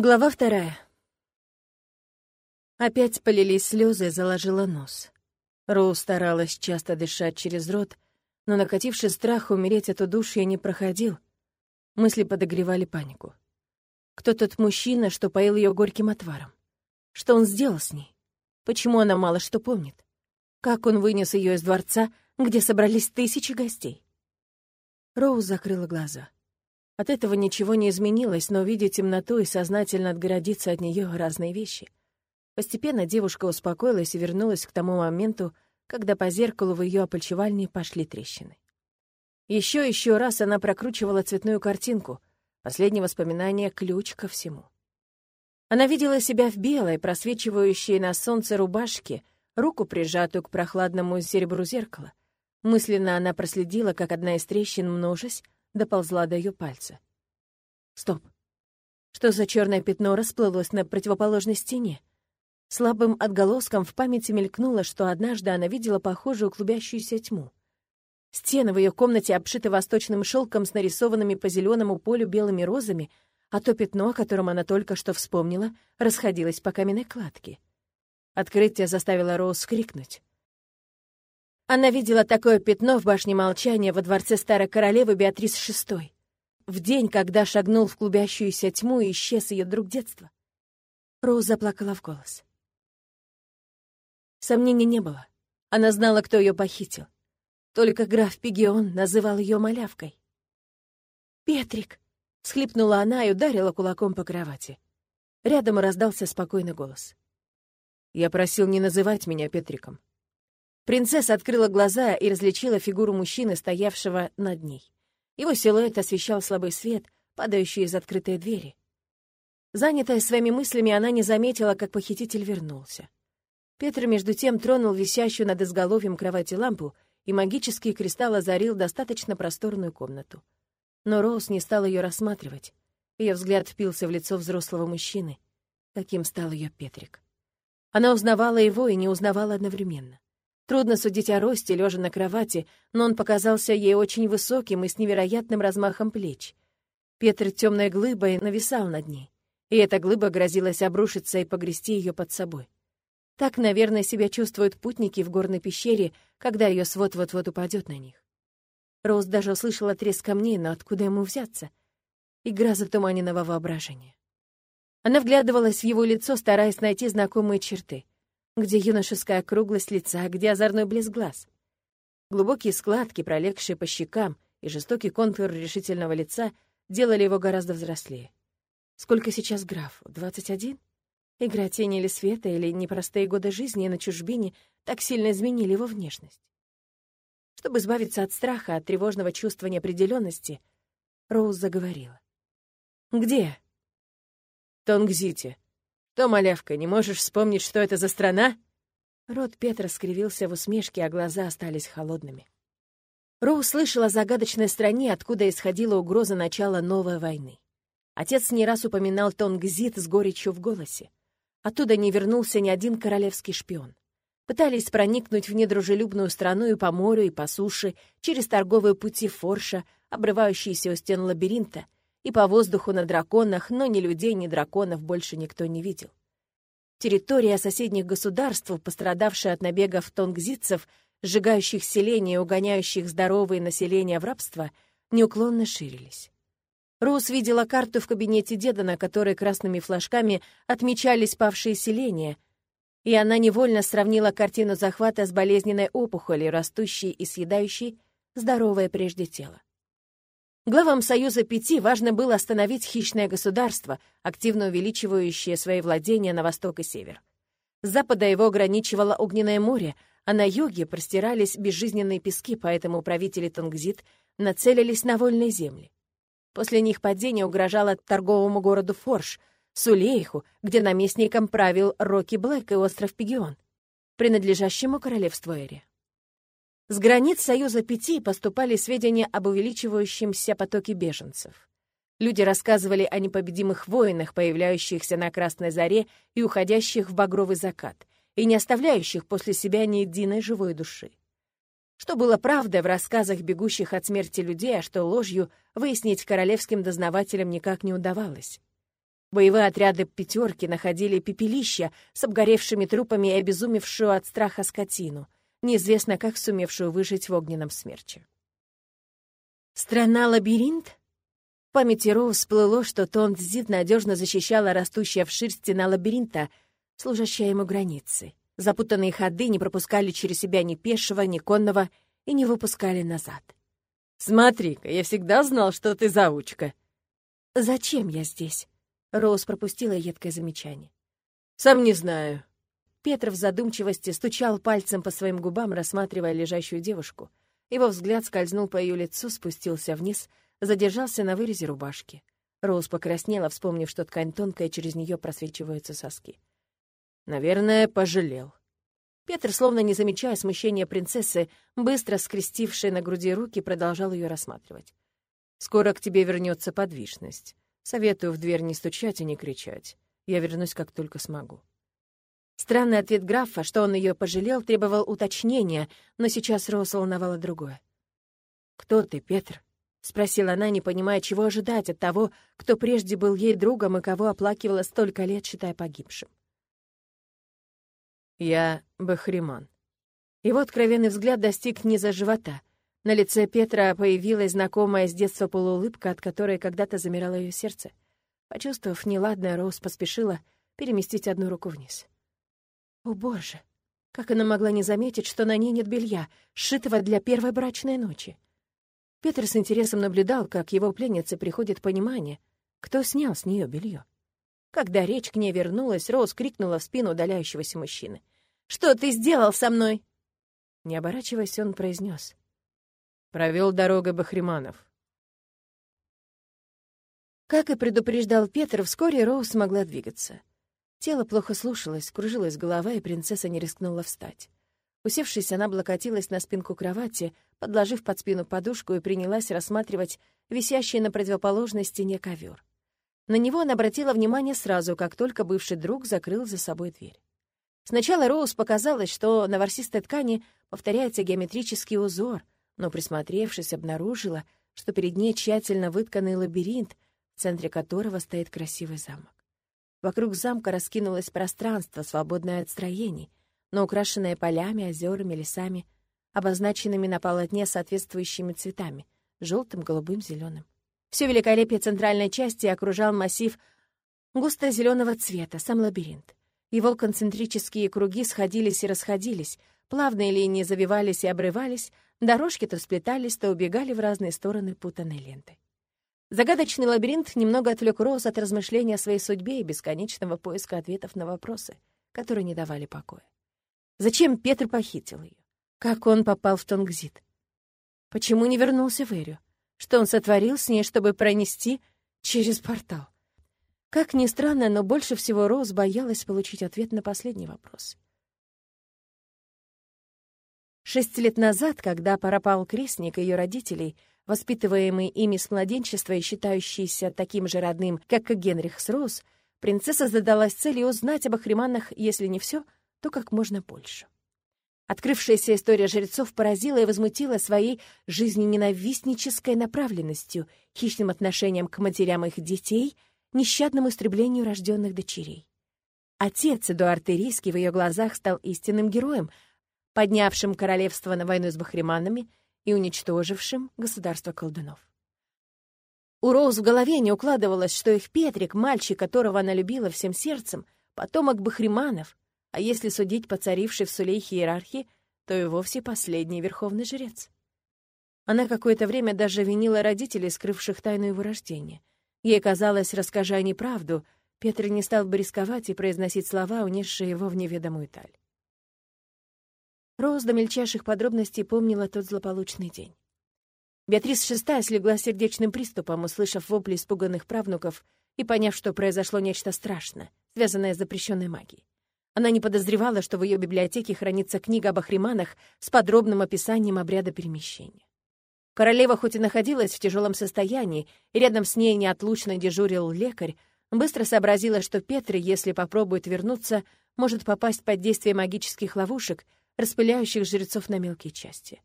Глава вторая. Опять полились слезы, заложила нос. Роу старалась часто дышать через рот, но накативший страх умереть от удушья не проходил. Мысли подогревали панику. Кто тот мужчина, что поил ее горьким отваром? Что он сделал с ней? Почему она мало что помнит? Как он вынес ее из дворца, где собрались тысячи гостей? Роуз закрыла глаза. От этого ничего не изменилось, но видя темноту и сознательно отгородиться от нее разные вещи. Постепенно девушка успокоилась и вернулась к тому моменту, когда по зеркалу в ее опольчевальне пошли трещины. Еще еще раз она прокручивала цветную картинку. Последнее воспоминание — ключ ко всему. Она видела себя в белой, просвечивающей на солнце рубашке, руку прижатую к прохладному серебру зеркала. Мысленно она проследила, как одна из трещин, множась, доползла до ее пальца. Стоп. Что за черное пятно расплылось на противоположной стене? Слабым отголоском в памяти мелькнуло, что однажды она видела похожую клубящуюся тьму. Стены в ее комнате обшиты восточным шелком с нарисованными по зеленому полю белыми розами, а то пятно, о котором она только что вспомнила, расходилось по каменной кладке. Открытие заставило Роуз скрикнуть. Она видела такое пятно в башне молчания во дворце старой королевы Беатрис VI. В день, когда шагнул в клубящуюся тьму и исчез ее друг детства. Роуз заплакала в голос. Сомнений не было. Она знала, кто ее похитил. Только граф Пигион называл ее малявкой. «Петрик!» — схлипнула она и ударила кулаком по кровати. Рядом раздался спокойный голос. «Я просил не называть меня Петриком. Принцесса открыла глаза и различила фигуру мужчины, стоявшего над ней. Его силуэт освещал слабый свет, падающий из открытой двери. Занятая своими мыслями, она не заметила, как похититель вернулся. Петр, между тем, тронул висящую над изголовьем кровати лампу, и магический кристалл озарил достаточно просторную комнату. Но Роуз не стал ее рассматривать. Ее взгляд впился в лицо взрослого мужчины, каким стал ее Петрик. Она узнавала его и не узнавала одновременно. Трудно судить о росте, лежа на кровати, но он показался ей очень высоким и с невероятным размахом плеч. Петр темной глыбой нависал над ней, и эта глыба грозилась обрушиться и погрести ее под собой. Так, наверное, себя чувствуют путники в горной пещере, когда ее свод вот-вот упадет на них. Роуз даже услышала треск камней, но откуда ему взяться? Игра затуманенного воображения. Она вглядывалась в его лицо, стараясь найти знакомые черты — где юношеская округлость лица, где озорной блеск глаз. Глубокие складки, пролегшие по щекам, и жестокий контур решительного лица делали его гораздо взрослее. Сколько сейчас граф? Двадцать один? Игра тени или света, или непростые годы жизни на чужбине так сильно изменили его внешность. Чтобы избавиться от страха, от тревожного чувства неопределенности, Роуз заговорила. «Где?» «Тонгзите», «Что, малявка, не можешь вспомнить, что это за страна?» Рот Петра скривился в усмешке, а глаза остались холодными. Роу слышала о загадочной стране, откуда исходила угроза начала новой войны. Отец не раз упоминал Тонгзит с горечью в голосе. Оттуда не вернулся ни один королевский шпион. Пытались проникнуть в недружелюбную страну и по морю, и по суше, через торговые пути Форша, обрывающиеся у стен лабиринта — и по воздуху на драконах, но ни людей, ни драконов больше никто не видел. Территория соседних государств, пострадавшая от набегов тонгзитцев, сжигающих селения и угоняющих здоровые населения в рабство, неуклонно ширились. Роуз видела карту в кабинете деда, на которой красными флажками отмечались павшие селения, и она невольно сравнила картину захвата с болезненной опухолью, растущей и съедающей здоровое прежде тело. Главам Союза Пяти важно было остановить хищное государство, активно увеличивающее свои владения на восток и север. С запада его ограничивало Огненное море, а на юге простирались безжизненные пески, поэтому правители Тонгзит нацелились на вольные земли. После них падение угрожало торговому городу Форш, Сулейху, где наместником правил Рокки Блэк и остров Пегион, принадлежащему королевству Эри. С границ Союза Пяти поступали сведения об увеличивающемся потоке беженцев. Люди рассказывали о непобедимых воинах, появляющихся на Красной Заре и уходящих в багровый закат, и не оставляющих после себя ни единой живой души. Что было правдой в рассказах бегущих от смерти людей, а что ложью, выяснить королевским дознавателям никак не удавалось. Боевые отряды пятерки находили пепелища с обгоревшими трупами и обезумевшую от страха скотину, неизвестно как сумевшую выжить в огненном смерче. Страна-лабиринт? В памяти Роу всплыло, что Тонт-Зид надежно защищала растущая вширь стена лабиринта, служащая ему границей. Запутанные ходы не пропускали через себя ни пешего, ни конного и не выпускали назад. «Смотри-ка, я всегда знал, что ты заучка». «Зачем я здесь?» Роуз пропустила едкое замечание. «Сам не знаю». Петр в задумчивости стучал пальцем по своим губам, рассматривая лежащую девушку. Его взгляд скользнул по ее лицу, спустился вниз, задержался на вырезе рубашки. Роуз покраснела, вспомнив, что ткань тонкая, через нее просвечиваются соски. «Наверное, пожалел». Петр, словно не замечая смущения принцессы, быстро скрестившей на груди руки, продолжал ее рассматривать. «Скоро к тебе вернется подвижность. Советую в дверь не стучать и не кричать. Я вернусь, как только смогу». Странный ответ графа, что он ее пожалел, требовал уточнения, но сейчас Роуз волновало другое. «Кто ты, Петр?» — спросила она, не понимая, чего ожидать от того, кто прежде был ей другом и кого оплакивала столько лет, считая погибшим. «Я Бахриман». Его откровенный взгляд достиг низа живота. На лице Петра появилась знакомая с детства полуулыбка, от которой когда-то замирало ее сердце. Почувствовав неладное, Роуз поспешила переместить одну руку вниз. О, боже! Как она могла не заметить, что на ней нет белья, сшитого для первой брачной ночи? Петр с интересом наблюдал, как его пленнице приходит понимание, кто снял с нее белье. Когда речь к ней вернулась, Роуз крикнула в спину удаляющегося мужчины. «Что ты сделал со мной?» Не оборачиваясь, он произнес: Провел дорога Бахриманов. Как и предупреждал Петр, вскоре Роуз смогла двигаться. Тело плохо слушалось, кружилась голова, и принцесса не рискнула встать. Усевшись, она облокотилась на спинку кровати, подложив под спину подушку и принялась рассматривать висящий на противоположной стене ковер. На него она обратила внимание сразу, как только бывший друг закрыл за собой дверь. Сначала Роуз показалось, что на ворсистой ткани повторяется геометрический узор — но, присмотревшись, обнаружила, что перед ней тщательно вытканный лабиринт, в центре которого стоит красивый замок. Вокруг замка раскинулось пространство, свободное от строений, но украшенное полями, озерами, лесами, обозначенными на полотне соответствующими цветами — желтым, голубым, зеленым. Все великолепие центральной части окружал массив густо зеленого цвета, сам лабиринт. Его концентрические круги сходились и расходились, плавные линии завивались и обрывались, Дорожки то сплетались, то убегали в разные стороны путанной ленты. Загадочный лабиринт немного отвлек Роуз от размышления о своей судьбе и бесконечного поиска ответов на вопросы, которые не давали покоя. Зачем Петр похитил ее? Как он попал в Тонгзит? Почему не вернулся в Эрю? Что он сотворил с ней, чтобы пронести через портал? Как ни странно, но больше всего Роуз боялась получить ответ на последний вопрос — Шесть лет назад, когда пропал крестник ее родителей, воспитываемый ими с младенчества и считающийся таким же родным, как и Генрих с принцесса задалась целью узнать об Ахриманах, если не все, то как можно больше. Открывшаяся история жрецов поразила и возмутила своей жизнененавистнической направленностью, хищным отношением к матерям их детей, нещадному истреблению рожденных дочерей. Отец Эдуард Ирийский в ее глазах стал истинным героем — поднявшим королевство на войну с бахриманами и уничтожившим государство колдунов. У Роуз в голове не укладывалось, что их Петрик, мальчик, которого она любила всем сердцем, потомок бахриманов, а если судить по царившей в Сулейхе иерархии, то и вовсе последний верховный жрец. Она какое-то время даже винила родителей, скрывших тайну его рождения. Ей казалось, расскажа они правду, Петр не стал бы рисковать и произносить слова, унесшие его в неведомую таль. Роуз до мельчайших подробностей помнила тот злополучный день. Беатрис шестая слегла сердечным приступом, услышав вопли испуганных правнуков и поняв, что произошло нечто страшное, связанное с запрещенной магией. Она не подозревала, что в ее библиотеке хранится книга об ахриманах с подробным описанием обряда перемещения. Королева хоть и находилась в тяжелом состоянии, и рядом с ней неотлучно дежурил лекарь, быстро сообразила, что Петр, если попробует вернуться, может попасть под действие магических ловушек — распыляющих жрецов на мелкие части.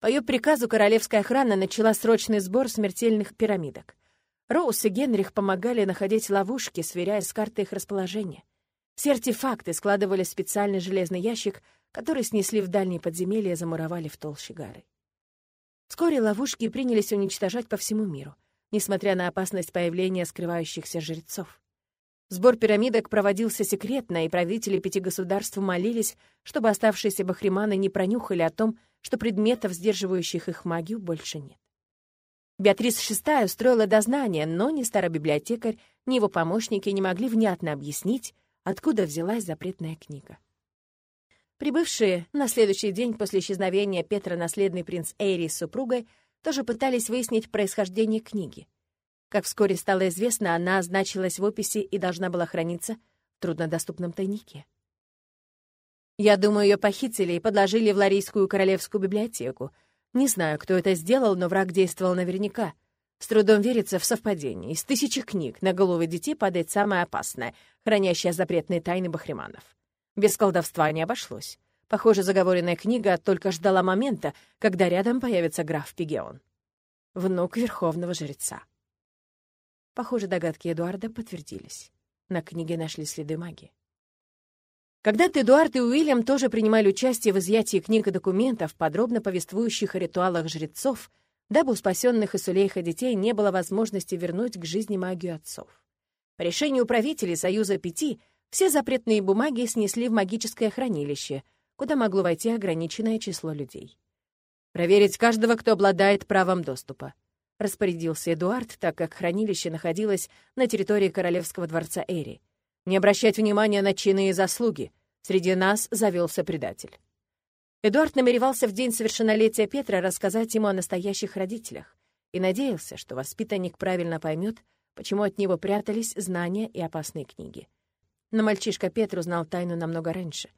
По ее приказу королевская охрана начала срочный сбор смертельных пирамидок. Роуз и Генрих помогали находить ловушки, сверяя с картой их расположения. Все артефакты складывали в специальный железный ящик, который снесли в дальние подземелья и замуровали в толще горы. Вскоре ловушки принялись уничтожать по всему миру, несмотря на опасность появления скрывающихся жрецов. Сбор пирамидок проводился секретно, и правители пяти государств молились, чтобы оставшиеся бахриманы не пронюхали о том, что предметов, сдерживающих их магию, больше нет. Беатрис VI устроила дознание, но ни старый библиотекарь, ни его помощники не могли внятно объяснить, откуда взялась запретная книга. Прибывшие на следующий день после исчезновения Петра наследный принц Эйри с супругой тоже пытались выяснить происхождение книги. Как вскоре стало известно, она значилась в описи и должна была храниться в труднодоступном тайнике. Я думаю, ее похитили и подложили в Ларийскую королевскую библиотеку. Не знаю, кто это сделал, но враг действовал наверняка. С трудом верится в совпадение. Из тысячи книг на головы детей падает самая опасная, хранящая запретные тайны бахриманов. Без колдовства не обошлось. Похоже, заговоренная книга только ждала момента, когда рядом появится граф Пигеон. Внук верховного жреца. Похоже, догадки Эдуарда подтвердились. На книге нашли следы магии. Когда-то Эдуард и Уильям тоже принимали участие в изъятии книг и документов, подробно повествующих о ритуалах жрецов, дабы у спасенных из Сулейха детей не было возможности вернуть к жизни магию отцов. По решению правителей Союза Пяти все запретные бумаги снесли в магическое хранилище, куда могло войти ограниченное число людей. Проверить каждого, кто обладает правом доступа. — распорядился Эдуард, так как хранилище находилось на территории королевского дворца Эри. «Не обращать внимания на чины и заслуги. Среди нас завелся предатель». Эдуард намеревался в день совершеннолетия Петра рассказать ему о настоящих родителях и надеялся, что воспитанник правильно поймет, почему от него прятались знания и опасные книги. Но мальчишка Петр узнал тайну намного раньше,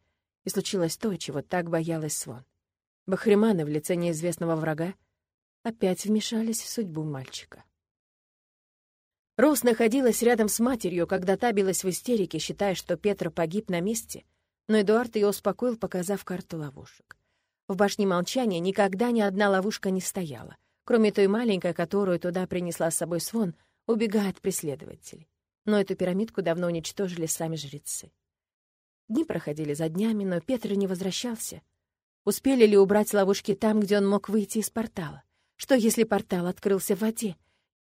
и случилось то, чего так боялась Свон. Бахриманы в лице неизвестного врага опять вмешались в судьбу мальчика. Роуз находилась рядом с матерью, когда та билась в истерике, считая, что Петр погиб на месте, но Эдуард ее успокоил, показав карту ловушек. В башне молчания никогда ни одна ловушка не стояла, кроме той маленькой, которую туда принесла с собой Свон, убегая от преследователей. Но эту пирамидку давно уничтожили сами жрецы. Дни проходили за днями, но Петр не возвращался. Успели ли убрать ловушки там, где он мог выйти из портала? Что, если портал открылся в воде?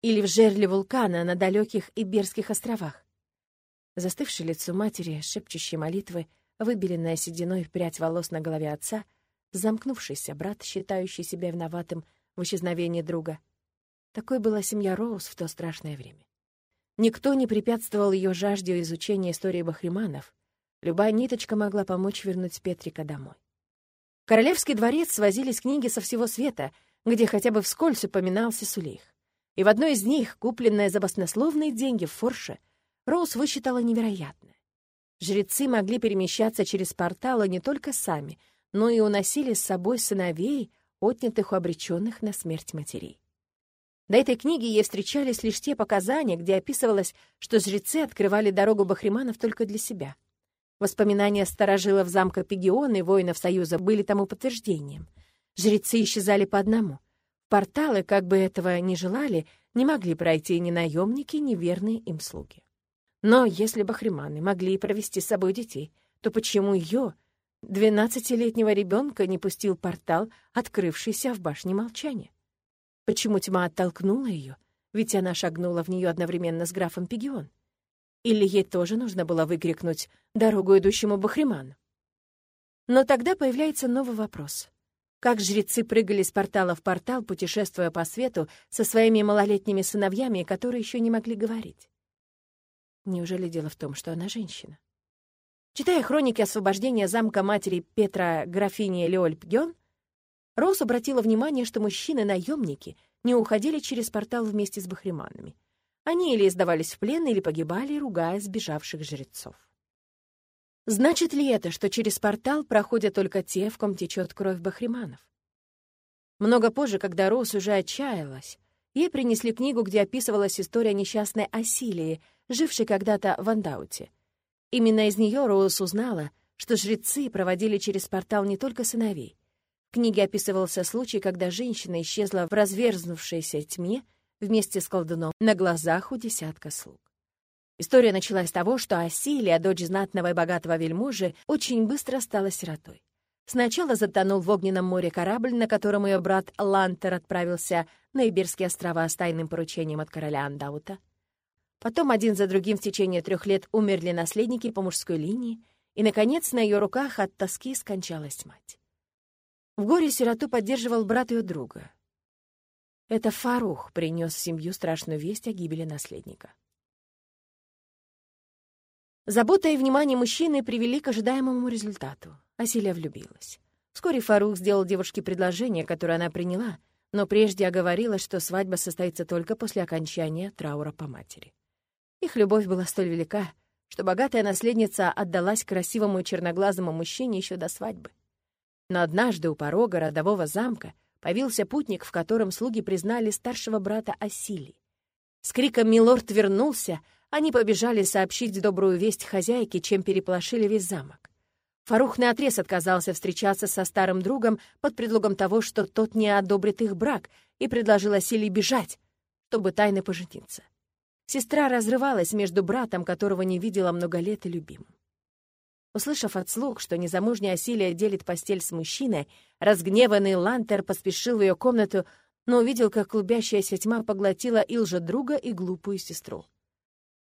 Или в жерле вулкана на далеких Иберских островах? Застывшее лицо матери, шепчущие молитвы, выбеленная сединой прядь волос на голове отца, замкнувшийся брат, считающий себя виноватым в исчезновении друга. Такой была семья Роуз в то страшное время. Никто не препятствовал ее жажде изучения истории бахриманов. Любая ниточка могла помочь вернуть Петрика домой. В Королевский дворец свозились книги со всего света — где хотя бы вскользь упоминался Сулейх. И в одной из них, купленная за баснословные деньги в Форше, Роуз высчитала невероятное. Жрецы могли перемещаться через порталы не только сами, но и уносили с собой сыновей, отнятых у обреченных на смерть матерей. До этой книги ей встречались лишь те показания, где описывалось, что жрецы открывали дорогу бахриманов только для себя. Воспоминания старожилов замка Пегиона и воинов Союза были тому подтверждением. Жрецы исчезали по одному. Порталы, как бы этого ни желали, не могли пройти ни наемники, ни верные им слуги. Но если бахриманы могли провести с собой детей, то почему ее, двенадцатилетнего ребенка, не пустил портал, открывшийся в башне молчания? Почему тьма оттолкнула ее? Ведь она шагнула в нее одновременно с графом Пегион. Или ей тоже нужно было выкрикнуть «дорогу идущему бахриману»? Но тогда появляется новый вопрос как жрецы прыгали с портала в портал, путешествуя по свету со своими малолетними сыновьями, которые еще не могли говорить. Неужели дело в том, что она женщина? Читая хроники освобождения замка матери Петра графини Леоль Пгён, Роуз обратила внимание, что мужчины-наемники не уходили через портал вместе с бахриманами. Они или сдавались в плен, или погибали, ругая сбежавших жрецов. Значит ли это, что через портал проходят только те, в ком течет кровь бахриманов? Много позже, когда Роуз уже отчаялась, ей принесли книгу, где описывалась история несчастной Асилии, жившей когда-то в Андауте. Именно из нее Роуз узнала, что жрецы проводили через портал не только сыновей. В книге описывался случай, когда женщина исчезла в разверзнувшейся тьме, вместе с колдуном на глазах у десятка слуг. История началась с того, что Асилия, дочь знатного и богатого вельможи, очень быстро стала сиротой. Сначала затонул в огненном море корабль, на котором ее брат Лантер отправился на Иберские острова с тайным поручением от короля Андаута. Потом один за другим в течение трех лет умерли наследники по мужской линии, и, наконец, на ее руках от тоски скончалась мать. В горе сироту поддерживал брат ее друга. Это Фарух принес в семью страшную весть о гибели наследника. Забота и внимание мужчины привели к ожидаемому результату. Асилия влюбилась. Вскоре Фарух сделал девушке предложение, которое она приняла, но прежде оговорила, что свадьба состоится только после окончания траура по матери. Их любовь была столь велика, что богатая наследница отдалась красивому черноглазому мужчине еще до свадьбы. Но однажды у порога родового замка появился путник, в котором слуги признали старшего брата Асилии. С криком «Милорд вернулся!» Они побежали сообщить добрую весть хозяйке, чем переполошили весь замок. Фарух наотрез отказался встречаться со старым другом под предлогом того, что тот не одобрит их брак, и предложил Асилии бежать, чтобы тайно пожениться. Сестра разрывалась между братом, которого не видела много лет, и любимым. Услышав от слуг, что незамужняя Асилия делит постель с мужчиной, разгневанный Лантер поспешил в ее комнату, но увидел, как клубящаяся тьма поглотила и друга и глупую сестру.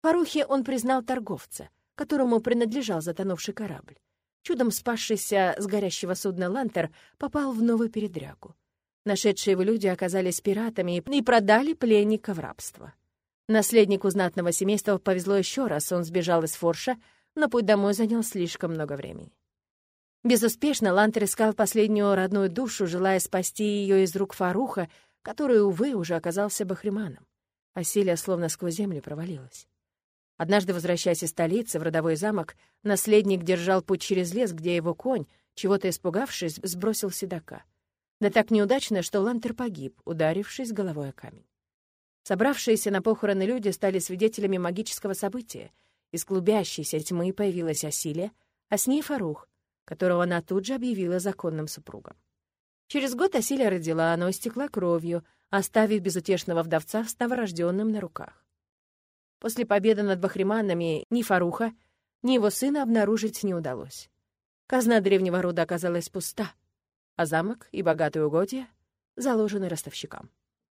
Фарухе он признал торговца, которому принадлежал затонувший корабль. Чудом спасшийся с горящего судна Лантер попал в новую передрягу. Нашедшие его люди оказались пиратами и продали пленника в рабство. Наследнику знатного семейства повезло еще раз, он сбежал из Форша, но путь домой занял слишком много времени. Безуспешно Лантер искал последнюю родную душу, желая спасти ее из рук Фаруха, который, увы, уже оказался бахриманом. Асилия словно сквозь землю провалилась. Однажды, возвращаясь из столицы в родовой замок, наследник держал путь через лес, где его конь, чего-то испугавшись, сбросил седока. Да так неудачно, что Лантер погиб, ударившись головой о камень. Собравшиеся на похороны люди стали свидетелями магического события. Из клубящейся тьмы появилась Асилия, а с ней Фарух, которого она тут же объявила законным супругом. Через год Асилия родила, но истекла кровью, оставив безутешного вдовца с новорожденным на руках. После победы над бахриманами ни Фаруха, ни его сына обнаружить не удалось. Казна древнего рода оказалась пуста, а замок и богатые угодья заложены ростовщикам.